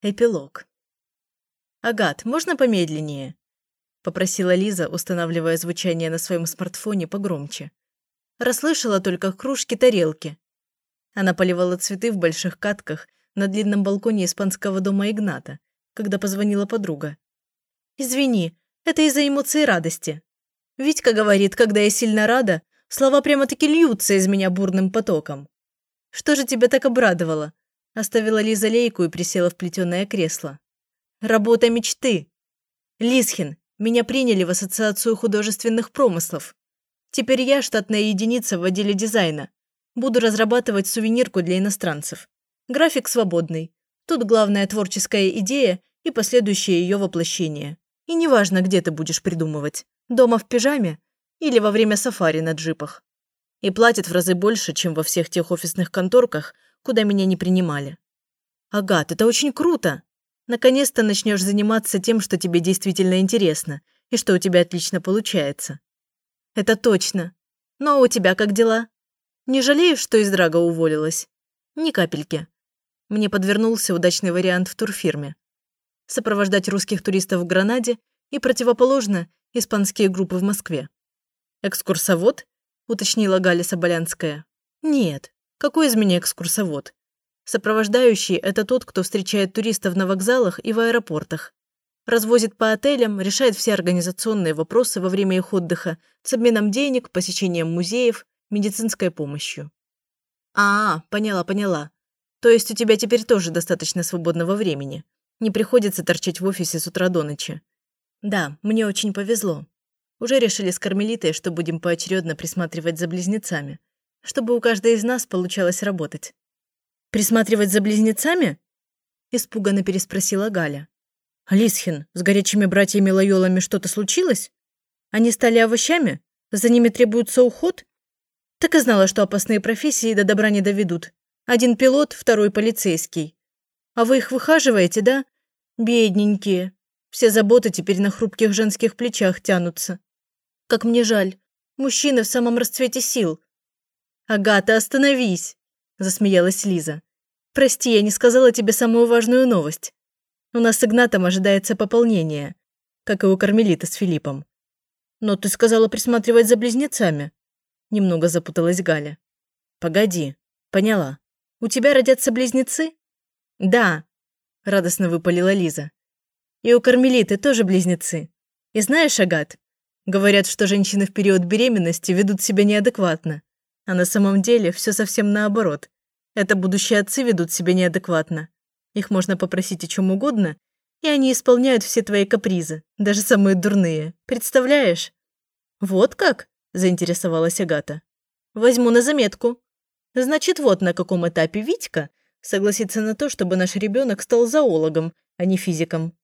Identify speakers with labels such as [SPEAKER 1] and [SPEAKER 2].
[SPEAKER 1] Эпилог. «Агат, можно помедленнее?» – попросила Лиза, устанавливая звучание на своем смартфоне погромче. Расслышала только кружки, тарелки. Она поливала цветы в больших катках на длинном балконе испанского дома Игната, когда позвонила подруга. «Извини, это из-за эмоций радости. Витька говорит, когда я сильно рада, слова прямо-таки льются из меня бурным потоком. Что же тебя так обрадовало?» Оставила Лиза лейку и присела в плетеное кресло. «Работа мечты. Лисхин, меня приняли в Ассоциацию художественных промыслов. Теперь я штатная единица в отделе дизайна. Буду разрабатывать сувенирку для иностранцев. График свободный. Тут главная творческая идея и последующее ее воплощение. И неважно, где ты будешь придумывать. Дома в пижаме или во время сафари на джипах. И платят в разы больше, чем во всех тех офисных конторках, куда меня не принимали. Агат, это очень круто. Наконец-то начнешь заниматься тем, что тебе действительно интересно, и что у тебя отлично получается. Это точно. Но у тебя как дела? Не жалеешь, что из Драга уволилась? Ни капельки. Мне подвернулся удачный вариант в турфирме. Сопровождать русских туристов в Гранаде и, противоположно, испанские группы в Москве. «Экскурсовод?» – уточнила Галя Соболянская. «Нет, какой из меня экскурсовод? Сопровождающий – это тот, кто встречает туристов на вокзалах и в аэропортах. Развозит по отелям, решает все организационные вопросы во время их отдыха с обменом денег, посещением музеев, медицинской помощью. А, поняла, поняла. То есть у тебя теперь тоже достаточно свободного времени. Не приходится торчать в офисе с утра до ночи. Да, мне очень повезло. Уже решили с Кармелитой, что будем поочередно присматривать за близнецами чтобы у каждой из нас получалось работать. «Присматривать за близнецами?» – испуганно переспросила Галя. «Лисхин, с горячими братьями Лайолами что-то случилось? Они стали овощами? За ними требуется уход?» Так и знала, что опасные профессии до добра не доведут. Один пилот, второй полицейский. А вы их выхаживаете, да? Бедненькие. Все заботы теперь на хрупких женских плечах тянутся. Как мне жаль. Мужчины в самом расцвете сил. «Агата, остановись!» – засмеялась Лиза. «Прости, я не сказала тебе самую важную новость. У нас с Игнатом ожидается пополнение, как и у Кармелита с Филиппом. Но ты сказала присматривать за близнецами». Немного запуталась Галя. «Погоди, поняла. У тебя родятся близнецы?» «Да», – радостно выпалила Лиза. «И у Кармелиты тоже близнецы. И знаешь, Агат, говорят, что женщины в период беременности ведут себя неадекватно. А на самом деле все совсем наоборот. Это будущие отцы ведут себя неадекватно. Их можно попросить о чем угодно, и они исполняют все твои капризы, даже самые дурные. Представляешь? Вот как? заинтересовалась Агата. Возьму на заметку. Значит, вот на каком этапе Витька согласится на то, чтобы наш ребенок стал зоологом, а не физиком.